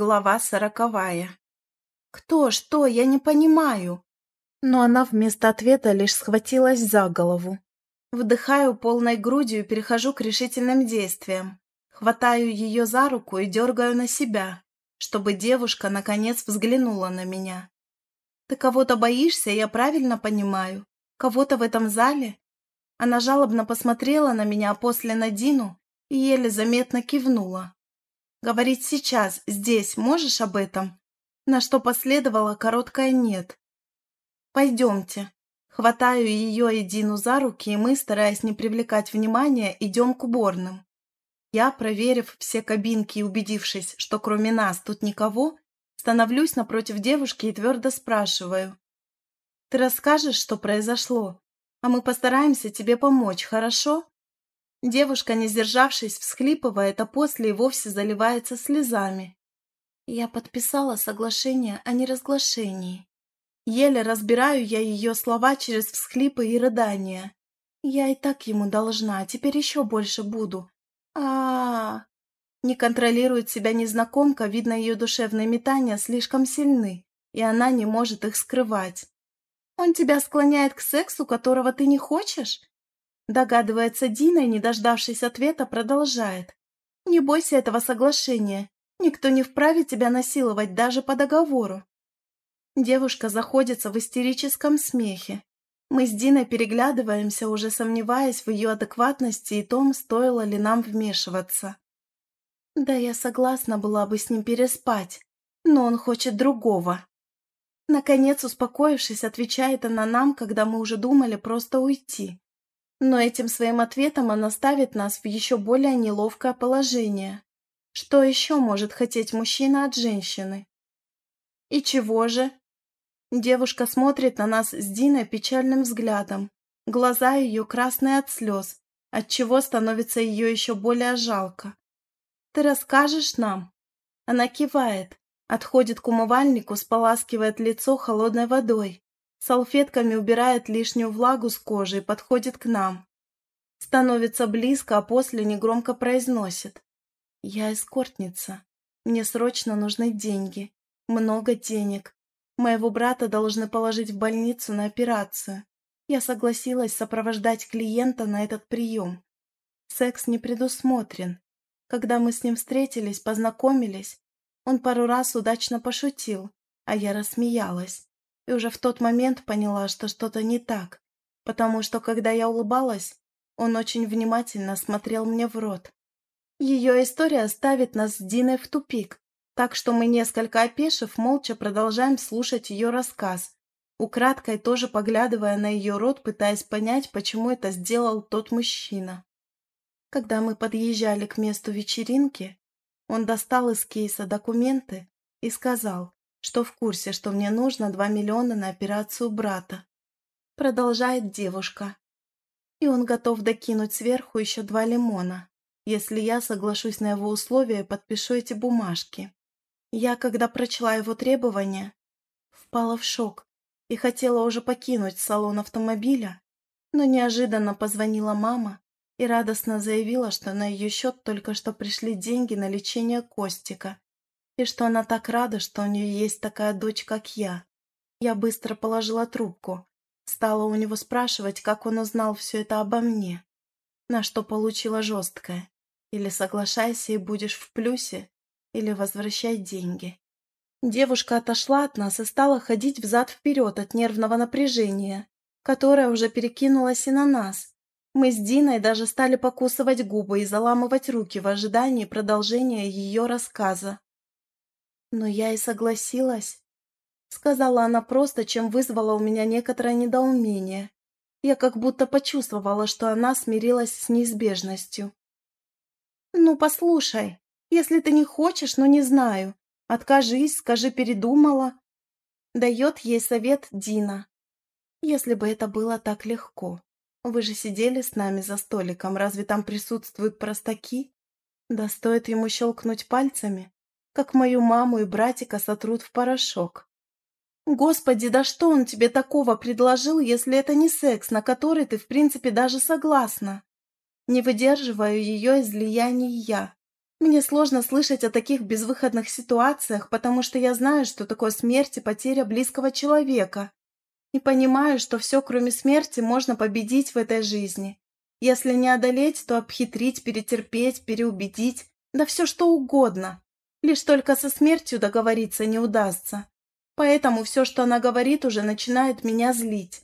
Глава сороковая. «Кто? Что? Я не понимаю!» Но она вместо ответа лишь схватилась за голову. Вдыхаю полной грудью и перехожу к решительным действиям. Хватаю ее за руку и дергаю на себя, чтобы девушка наконец взглянула на меня. «Ты кого-то боишься, я правильно понимаю? Кого-то в этом зале?» Она жалобно посмотрела на меня, а после на Дину и еле заметно кивнула. Говорить сейчас, здесь, можешь об этом?» На что последовало короткое «нет». «Пойдемте». Хватаю ее и Дину за руки, и мы, стараясь не привлекать внимания, идем к уборным. Я, проверив все кабинки и убедившись, что кроме нас тут никого, становлюсь напротив девушки и твердо спрашиваю. «Ты расскажешь, что произошло? А мы постараемся тебе помочь, хорошо?» Девушка, не сдержавшись, всхлипывает, а после и вовсе заливается слезами. Я подписала соглашение о неразглашении. Еле разбираю я ее слова через всхлипы и рыдания. Я и так ему должна, а теперь еще больше буду. а а, -а. Не контролирует себя незнакомка, видно, ее душевные метания слишком сильны, и она не может их скрывать. Он тебя склоняет к сексу, которого ты не хочешь? Догадывается Дина и, не дождавшись ответа, продолжает. «Не бойся этого соглашения. Никто не вправе тебя насиловать даже по договору». Девушка заходится в истерическом смехе. Мы с Диной переглядываемся, уже сомневаясь в ее адекватности и том, стоило ли нам вмешиваться. Да, я согласна была бы с ним переспать, но он хочет другого. Наконец, успокоившись, отвечает она нам, когда мы уже думали просто уйти. Но этим своим ответом она ставит нас в еще более неловкое положение. Что еще может хотеть мужчина от женщины? И чего же? Девушка смотрит на нас с Диной печальным взглядом. Глаза ее красные от слез, отчего становится ее еще более жалко. «Ты расскажешь нам?» Она кивает, отходит к умывальнику, споласкивает лицо холодной водой. Салфетками убирает лишнюю влагу с кожи и подходит к нам. Становится близко, а после негромко произносит. «Я эскортница. Мне срочно нужны деньги. Много денег. Моего брата должны положить в больницу на операцию. Я согласилась сопровождать клиента на этот прием. Секс не предусмотрен. Когда мы с ним встретились, познакомились, он пару раз удачно пошутил, а я рассмеялась и уже в тот момент поняла, что что-то не так, потому что, когда я улыбалась, он очень внимательно смотрел мне в рот. Ее история ставит нас с Диной в тупик, так что мы, несколько опешив, молча продолжаем слушать ее рассказ, украдкой тоже поглядывая на ее рот, пытаясь понять, почему это сделал тот мужчина. Когда мы подъезжали к месту вечеринки, он достал из кейса документы и сказал, что в курсе, что мне нужно 2 миллиона на операцию брата. Продолжает девушка. И он готов докинуть сверху еще два лимона, если я соглашусь на его условия и подпишу эти бумажки. Я, когда прочла его требования, впала в шок и хотела уже покинуть салон автомобиля, но неожиданно позвонила мама и радостно заявила, что на ее счет только что пришли деньги на лечение Костика, и что она так рада, что у нее есть такая дочь, как я. Я быстро положила трубку, стала у него спрашивать, как он узнал все это обо мне, на что получила жесткое. Или соглашайся и будешь в плюсе, или возвращай деньги. Девушка отошла от нас и стала ходить взад-вперед от нервного напряжения, которое уже перекинулось и на нас. Мы с Диной даже стали покусывать губы и заламывать руки в ожидании продолжения ее рассказа. Но я и согласилась. Сказала она просто, чем вызвала у меня некоторое недоумение. Я как будто почувствовала, что она смирилась с неизбежностью. «Ну, послушай, если ты не хочешь, ну не знаю. Откажись, скажи, передумала». Дает ей совет Дина. Если бы это было так легко. Вы же сидели с нами за столиком, разве там присутствуют простаки? Да стоит ему щелкнуть пальцами, как мою маму и братика сотрут в порошок. Господи, да что он тебе такого предложил, если это не секс, на который ты, в принципе, даже согласна? Не выдерживаю ее излияний я. Мне сложно слышать о таких безвыходных ситуациях, потому что я знаю, что такое смерть и потеря близкого человека. И понимаю, что все, кроме смерти, можно победить в этой жизни. Если не одолеть, то обхитрить, перетерпеть, переубедить, да все что угодно. Лишь только со смертью договориться не удастся. Поэтому все, что она говорит, уже начинает меня злить.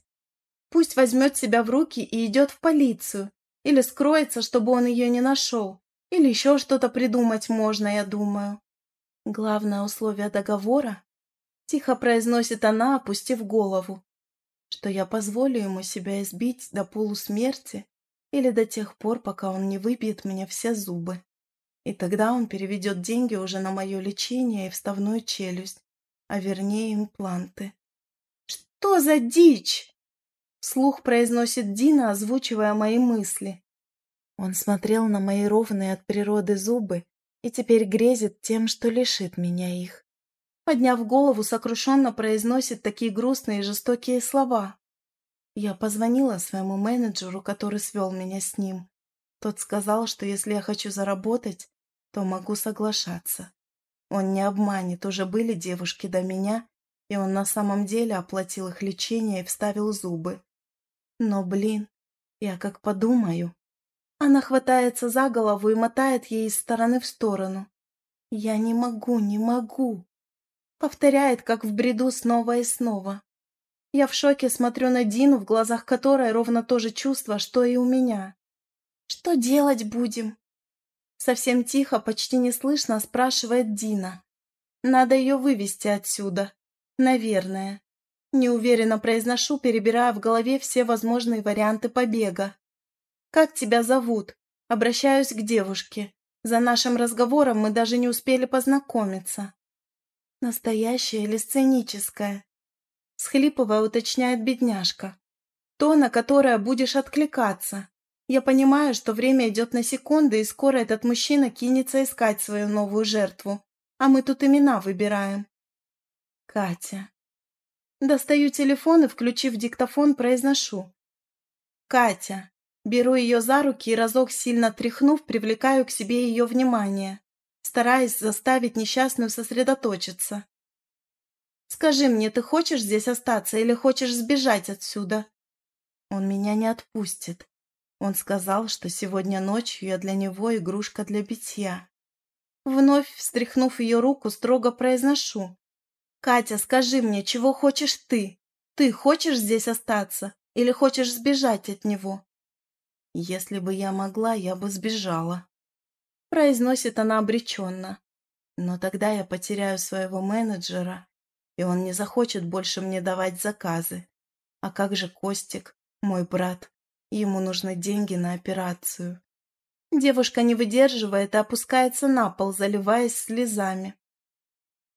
Пусть возьмет себя в руки и идет в полицию. Или скроется, чтобы он ее не нашел. Или еще что-то придумать можно, я думаю. Главное условие договора — тихо произносит она, опустив голову, что я позволю ему себя избить до полусмерти или до тех пор, пока он не выбьет мне все зубы. И тогда он переведет деньги уже на мое лечение и вставную челюсть, а вернее импланты. «Что за дичь?» Слух произносит Дина, озвучивая мои мысли. Он смотрел на мои ровные от природы зубы и теперь грезит тем, что лишит меня их. Подняв голову, сокрушенно произносит такие грустные и жестокие слова. Я позвонила своему менеджеру, который свел меня с ним. Тот сказал, что если я хочу заработать, то могу соглашаться. Он не обманет, уже были девушки до меня, и он на самом деле оплатил их лечение и вставил зубы. Но, блин, я как подумаю. Она хватается за голову и мотает ей из стороны в сторону. «Я не могу, не могу!» Повторяет, как в бреду снова и снова. Я в шоке смотрю на Дину, в глазах которой ровно то же чувство, что и у меня. «Что делать будем?» Совсем тихо, почти не слышно, спрашивает Дина. «Надо ее вывести отсюда. Наверное». Неуверенно произношу, перебирая в голове все возможные варианты побега. «Как тебя зовут?» Обращаюсь к девушке. За нашим разговором мы даже не успели познакомиться. Настоящее или сценическое? Схлипывая, уточняет бедняжка. То, на которое будешь откликаться. Я понимаю, что время идет на секунды, и скоро этот мужчина кинется искать свою новую жертву. А мы тут имена выбираем. Катя. Достаю телефон и, включив диктофон, произношу. Катя. Беру ее за руки и разок сильно тряхнув, привлекаю к себе ее внимание, стараясь заставить несчастную сосредоточиться. Скажи мне, ты хочешь здесь остаться или хочешь сбежать отсюда? Он меня не отпустит. Он сказал, что сегодня ночью я для него игрушка для битья. Вновь встряхнув ее руку, строго произношу. «Катя, скажи мне, чего хочешь ты? Ты хочешь здесь остаться или хочешь сбежать от него?» «Если бы я могла, я бы сбежала», — произносит она обреченно. «Но тогда я потеряю своего менеджера и он не захочет больше мне давать заказы. А как же Костик, мой брат? Ему нужны деньги на операцию. Девушка не выдерживает и опускается на пол, заливаясь слезами.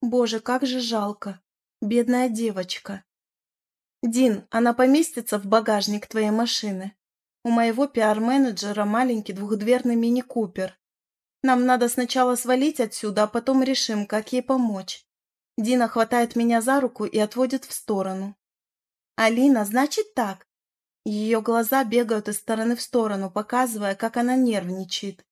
Боже, как же жалко. Бедная девочка. Дин, она поместится в багажник твоей машины. У моего пиар-менеджера маленький двухдверный мини-купер. Нам надо сначала свалить отсюда, а потом решим, как ей помочь. Дина хватает меня за руку и отводит в сторону. «Алина, значит так?» Ее глаза бегают из стороны в сторону, показывая, как она нервничает.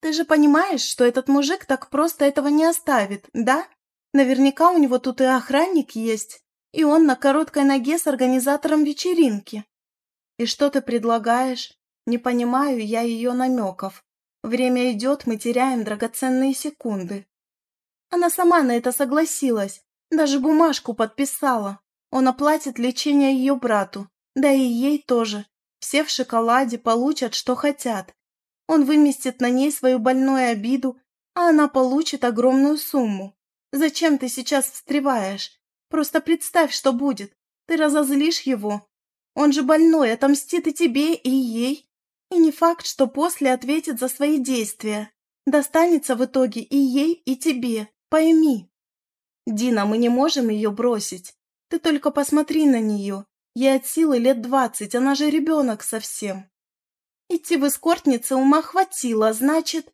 «Ты же понимаешь, что этот мужик так просто этого не оставит, да? Наверняка у него тут и охранник есть, и он на короткой ноге с организатором вечеринки. И что ты предлагаешь? Не понимаю я ее намеков. Время идет, мы теряем драгоценные секунды. Она сама на это согласилась, даже бумажку подписала. Он оплатит лечение ее брату, да и ей тоже. Все в шоколаде получат, что хотят. Он выместит на ней свою больную обиду, а она получит огромную сумму. Зачем ты сейчас встреваешь? Просто представь, что будет. Ты разозлишь его. Он же больной, отомстит и тебе, и ей. И не факт, что после ответит за свои действия. Достанется в итоге и ей, и тебе. Пойми. Дина, мы не можем ее бросить. Ты только посмотри на нее. Ей от силы лет двадцать, она же ребенок совсем. Идти в эскортнице ума хватило, значит...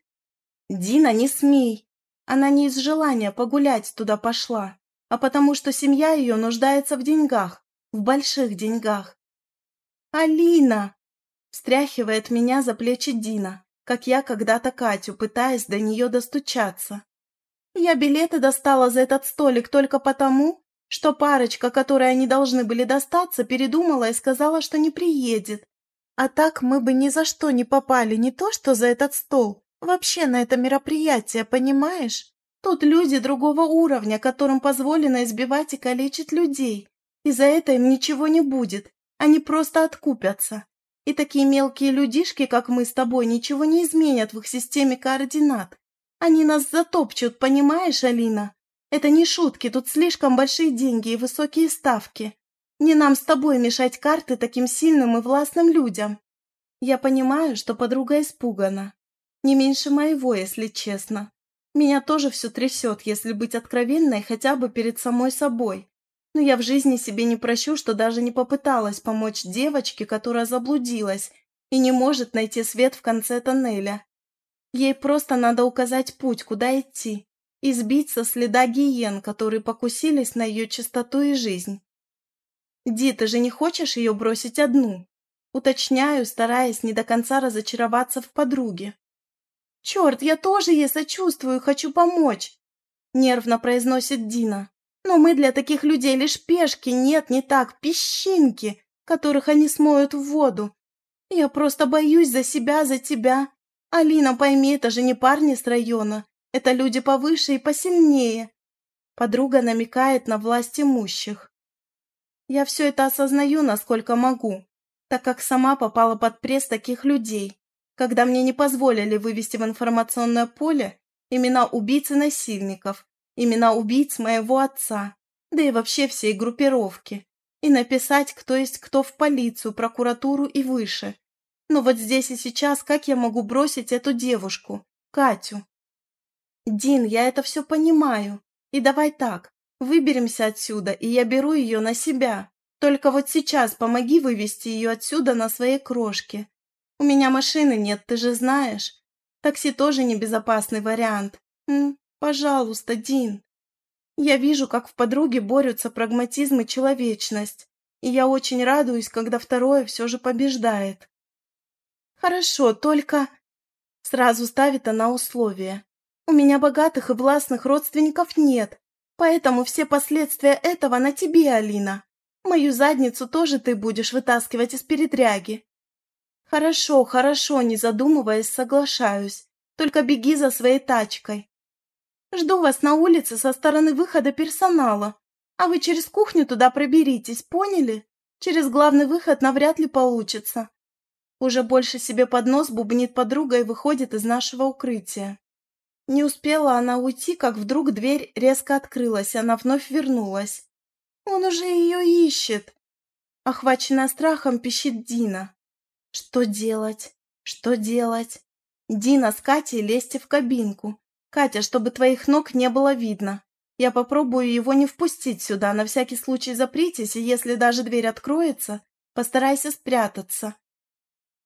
Дина, не смей. Она не из желания погулять туда пошла, а потому что семья ее нуждается в деньгах, в больших деньгах. «Алина!» – встряхивает меня за плечи Дина, как я когда-то Катю, пытаясь до нее достучаться. Я билеты достала за этот столик только потому, что парочка, которой они должны были достаться, передумала и сказала, что не приедет. А так мы бы ни за что не попали не то что за этот стол, вообще на это мероприятие, понимаешь? Тут люди другого уровня, которым позволено избивать и калечить людей. И за это им ничего не будет, они просто откупятся. И такие мелкие людишки, как мы с тобой, ничего не изменят в их системе координат. Они нас затопчут, понимаешь, Алина? Это не шутки, тут слишком большие деньги и высокие ставки. Не нам с тобой мешать карты таким сильным и властным людям. Я понимаю, что подруга испугана. Не меньше моего, если честно. Меня тоже все трясет, если быть откровенной хотя бы перед самой собой. Но я в жизни себе не прощу, что даже не попыталась помочь девочке, которая заблудилась и не может найти свет в конце тоннеля. Ей просто надо указать путь, куда идти, и сбить со следа гиен, которые покусились на ее чистоту и жизнь. «Ди, ты же не хочешь ее бросить одну?» Уточняю, стараясь не до конца разочароваться в подруге. «Черт, я тоже ей сочувствую хочу помочь!» Нервно произносит Дина. «Но мы для таких людей лишь пешки, нет, не так, песчинки, которых они смоют в воду. Я просто боюсь за себя, за тебя. Алина, пойми, это же не парни с района, это люди повыше и посильнее». Подруга намекает на власть имущих. Я все это осознаю, насколько могу, так как сама попала под пресс таких людей когда мне не позволили вывести в информационное поле имена убийц и насильников, имена убийц моего отца, да и вообще всей группировки, и написать, кто есть кто в полицию, прокуратуру и выше. Но вот здесь и сейчас как я могу бросить эту девушку, Катю? Дин, я это все понимаю. И давай так, выберемся отсюда, и я беру ее на себя. Только вот сейчас помоги вывести ее отсюда на своей крошке, у меня машины нет, ты же знаешь. Такси тоже небезопасный вариант. М, пожалуйста, Дин. Я вижу, как в подруге борются прагматизм и человечность, и я очень радуюсь, когда второе все же побеждает. Хорошо, только... Сразу ставит она условия. У меня богатых и властных родственников нет, поэтому все последствия этого на тебе, Алина. Мою задницу тоже ты будешь вытаскивать из передряги. «Хорошо, хорошо, не задумываясь, соглашаюсь. Только беги за своей тачкой. Жду вас на улице со стороны выхода персонала. А вы через кухню туда проберитесь, поняли? Через главный выход навряд ли получится». Уже больше себе под нос бубнит подруга и выходит из нашего укрытия. Не успела она уйти, как вдруг дверь резко открылась, она вновь вернулась. «Он уже ее ищет!» Охваченная страхом, пищит Дина. Что делать? Что делать? Дина с Катей лезьте в кабинку. Катя, чтобы твоих ног не было видно. Я попробую его не впустить сюда, на всякий случай запритесь, и если даже дверь откроется, постарайся спрятаться.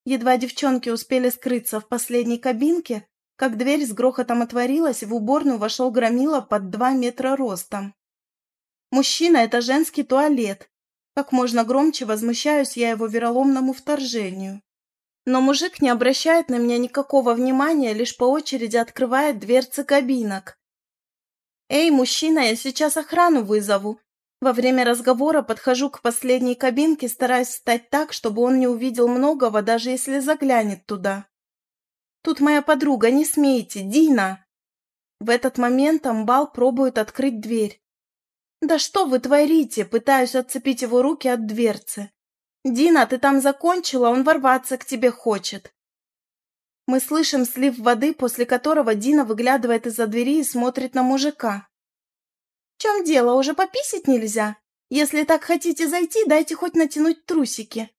Едва девчонки успели скрыться в последней кабинке, как дверь с грохотом отворилась, в уборную вошел громила под два метра ростом. «Мужчина, это женский туалет. Как можно громче возмущаюсь я его вероломному вторжению. Но мужик не обращает на меня никакого внимания, лишь по очереди открывает дверцы кабинок. «Эй, мужчина, я сейчас охрану вызову!» Во время разговора подхожу к последней кабинке, стараясь встать так, чтобы он не увидел многого, даже если заглянет туда. «Тут моя подруга, не смейте, Дина!» В этот момент Амбал пробует открыть дверь, «Да что вы творите?» Пытаюсь отцепить его руки от дверцы. «Дина, ты там закончила, он ворваться к тебе хочет». Мы слышим слив воды, после которого Дина выглядывает из-за двери и смотрит на мужика. «В чем дело, уже пописить нельзя? Если так хотите зайти, дайте хоть натянуть трусики».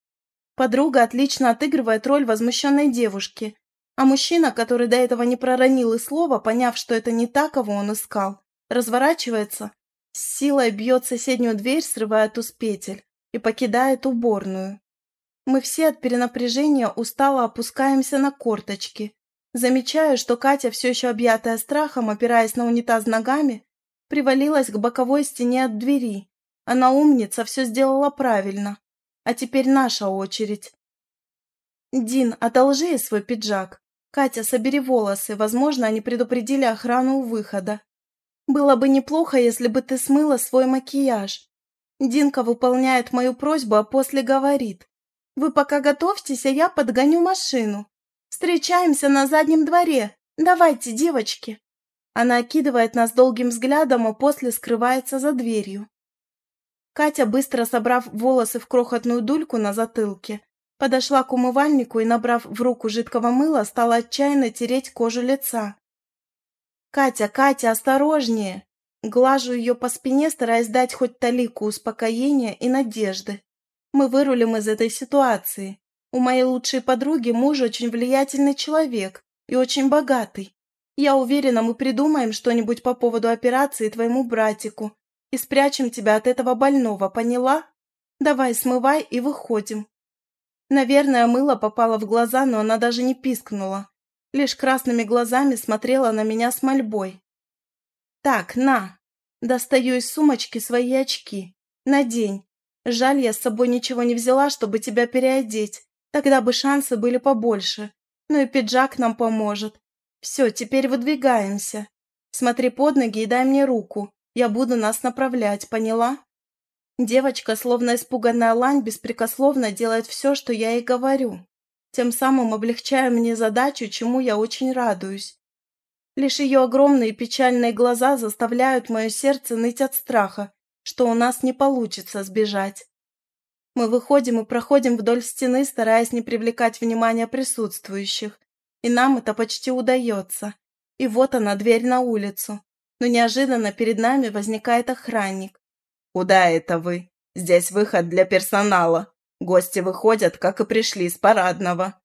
Подруга отлично отыгрывает роль возмущенной девушки, а мужчина, который до этого не проронил и слова, поняв, что это не так, кого он искал, разворачивается с силой бьет соседнюю дверь, срывая ту с петель, и покидает уборную. Мы все от перенапряжения устало опускаемся на корточки. Замечаю, что Катя, все еще объятая страхом, опираясь на унитаз ногами, привалилась к боковой стене от двери. Она умница, все сделала правильно. А теперь наша очередь. «Дин, одолжи свой пиджак». Катя, собери волосы, возможно, они предупредили охрану у выхода. Было бы неплохо, если бы ты смыла свой макияж. Динка выполняет мою просьбу, а после говорит. Вы пока готовьтесь, а я подгоню машину. Встречаемся на заднем дворе. Давайте, девочки. Она окидывает нас долгим взглядом, а после скрывается за дверью. Катя, быстро собрав волосы в крохотную дульку на затылке, подошла к умывальнику и, набрав в руку жидкого мыла, стала отчаянно тереть кожу лица. «Катя, Катя, осторожнее!» Глажу ее по спине, стараясь дать хоть талику успокоения и надежды. Мы вырулим из этой ситуации. У моей лучшей подруги муж очень влиятельный человек и очень богатый. Я уверена, мы придумаем что-нибудь по поводу операции твоему братику и спрячем тебя от этого больного, поняла? Давай, смывай и выходим». Наверное, мыло попало в глаза, но она даже не пискнула. Лишь красными глазами смотрела на меня с мольбой. «Так, на!» Достаю из сумочки свои очки. Надень. Жаль, я с собой ничего не взяла, чтобы тебя переодеть. Тогда бы шансы были побольше. Ну и пиджак нам поможет. Все, теперь выдвигаемся. Смотри под ноги и дай мне руку. Я буду нас направлять, поняла? Девочка, словно испуганная лань, беспрекословно делает все, что я ей говорю, тем самым облегчая мне задачу, чему я очень радуюсь. Лишь ее огромные печальные глаза заставляют мое сердце ныть от страха, что у нас не получится сбежать. Мы выходим и проходим вдоль стены, стараясь не привлекать внимания присутствующих, и нам это почти удается. И вот она, дверь на улицу но неожиданно перед нами возникает охранник. «Куда это вы? Здесь выход для персонала. Гости выходят, как и пришли, с парадного».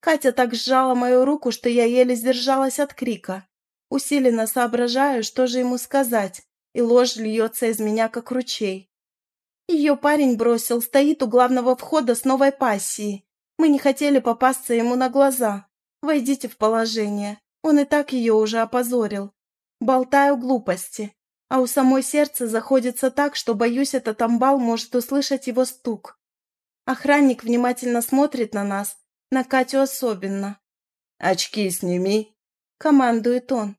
Катя так сжала мою руку, что я еле сдержалась от крика. Усиленно соображаю, что же ему сказать, и ложь льется из меня, как ручей. Ее парень бросил, стоит у главного входа с новой пассией. Мы не хотели попасться ему на глаза. Войдите в положение. Он и так ее уже опозорил. Болтаю глупости, а у самой сердца заходится так, что, боюсь, этот амбал может услышать его стук. Охранник внимательно смотрит на нас, на Катю особенно. «Очки сними!» – командует он.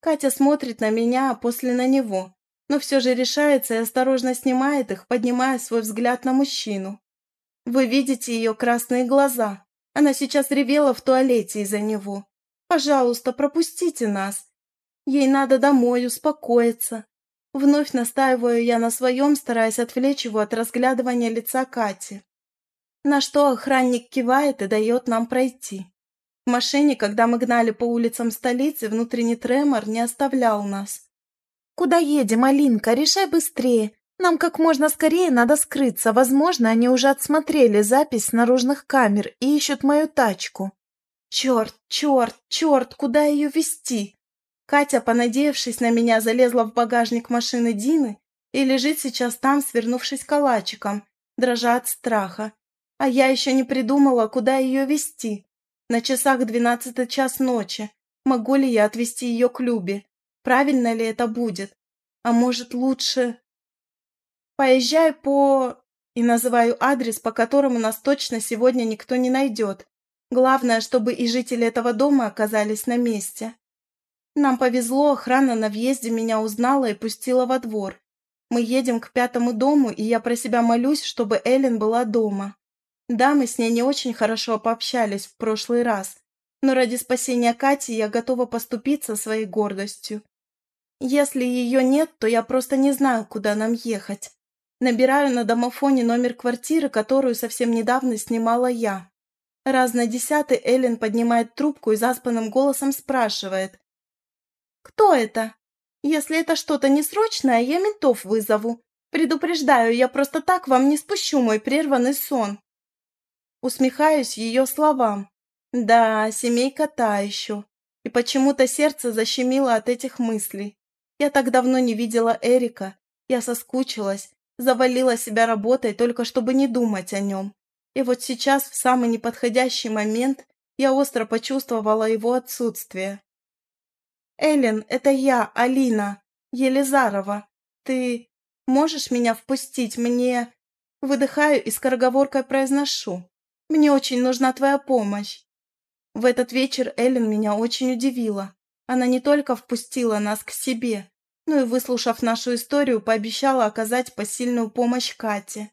Катя смотрит на меня, а после на него, но все же решается и осторожно снимает их, поднимая свой взгляд на мужчину. Вы видите ее красные глаза. Она сейчас ревела в туалете из-за него. Пожалуйста, пропустите нас. Ей надо домой успокоиться. Вновь настаиваю я на своем, стараясь отвлечь его от разглядывания лица Кати. На что охранник кивает и дает нам пройти. В машине, когда мы гнали по улицам столицы, внутренний тремор не оставлял нас. «Куда едем, Алинка? Решай быстрее. Нам как можно скорее надо скрыться. Возможно, они уже отсмотрели запись с наружных камер и ищут мою тачку. Черт, черт, черт, куда ее вести? Катя, понадеявшись на меня, залезла в багажник машины Дины и лежит сейчас там, свернувшись калачиком, дрожа от страха. А я еще не придумала, куда ее вести. На часах двенадцатый час ночи. Могу ли я отвезти ее к Любе? Правильно ли это будет? А может, лучше... Поезжай по... И называю адрес, по которому нас точно сегодня никто не найдет. Главное, чтобы и жители этого дома оказались на месте. Нам повезло, охрана на въезде меня узнала и пустила во двор. Мы едем к пятому дому, и я про себя молюсь, чтобы Эллен была дома. Да, мы с ней не очень хорошо пообщались в прошлый раз, но ради спасения Кати я готова поступиться своей гордостью. Если ее нет, то я просто не знаю, куда нам ехать. Набираю на домофоне номер квартиры, которую совсем недавно снимала я. Раз на десятый Эллен поднимает трубку и заспанным голосом спрашивает, «Кто это? Если это что-то несрочное, я ментов вызову. Предупреждаю, я просто так вам не спущу мой прерванный сон». Усмехаюсь ее словам. Да, семейка та еще. И почему-то сердце защемило от этих мыслей. Я так давно не видела Эрика. Я соскучилась, завалила себя работой только чтобы не думать о нем. И вот сейчас, в самый неподходящий момент, я остро почувствовала его отсутствие. «Эллен, это я, Алина, Елизарова. Ты можешь меня впустить? Мне...» Выдыхаю и скороговоркой произношу. «Мне очень нужна твоя помощь». В этот вечер Эллен меня очень удивила. Она не только впустила нас к себе, но и, выслушав нашу историю, пообещала оказать посильную помощь Кате.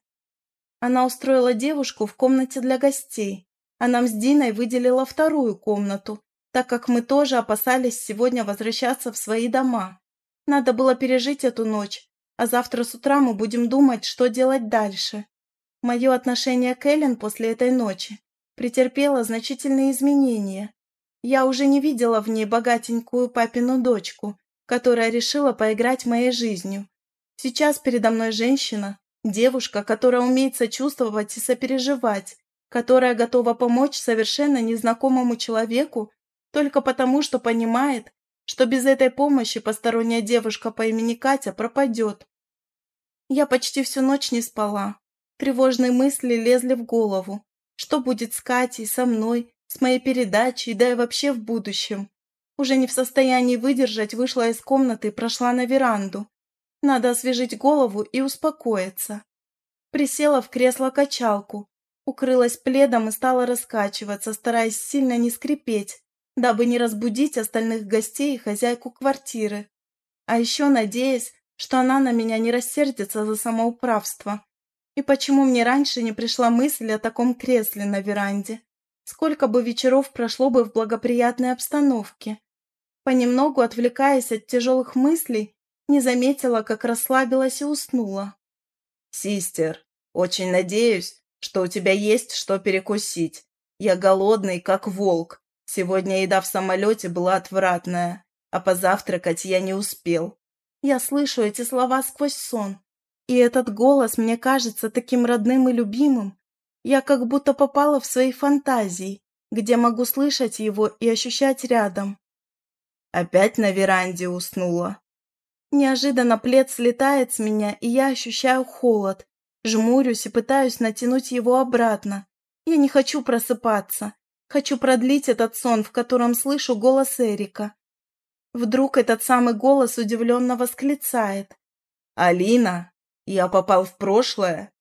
Она устроила девушку в комнате для гостей, а нам с Диной выделила вторую комнату, так как мы тоже опасались сегодня возвращаться в свои дома. Надо было пережить эту ночь, а завтра с утра мы будем думать, что делать дальше. Мое отношение к Эллен после этой ночи претерпело значительные изменения. Я уже не видела в ней богатенькую папину дочку, которая решила поиграть моей жизнью. Сейчас передо мной женщина, девушка, которая умеет сочувствовать и сопереживать, которая готова помочь совершенно незнакомому человеку только потому, что понимает, что без этой помощи посторонняя девушка по имени Катя пропадет. Я почти всю ночь не спала. Тревожные мысли лезли в голову. Что будет с Катей, со мной, с моей передачей, да и вообще в будущем? Уже не в состоянии выдержать, вышла из комнаты и прошла на веранду. Надо освежить голову и успокоиться. Присела в кресло-качалку, укрылась пледом и стала раскачиваться, стараясь сильно не скрипеть, дабы не разбудить остальных гостей и хозяйку квартиры. А еще надеясь, что она на меня не рассердится за самоуправство. И почему мне раньше не пришла мысль о таком кресле на веранде? Сколько бы вечеров прошло бы в благоприятной обстановке? Понемногу, отвлекаясь от тяжелых мыслей, не заметила, как расслабилась и уснула. «Систер, очень надеюсь, что у тебя есть что перекусить. Я голодный, как волк. Сегодня еда в самолете была отвратная, а позавтракать я не успел». Я слышу эти слова сквозь сон, и этот голос мне кажется таким родным и любимым. Я как будто попала в свои фантазии, где могу слышать его и ощущать рядом. Опять на веранде уснула. Неожиданно плед слетает с меня, и я ощущаю холод. Жмурюсь и пытаюсь натянуть его обратно. Я не хочу просыпаться. Хочу продлить этот сон, в котором слышу голос Эрика. Вдруг этот самый голос удивленно восклицает. «Алина, я попал в прошлое?»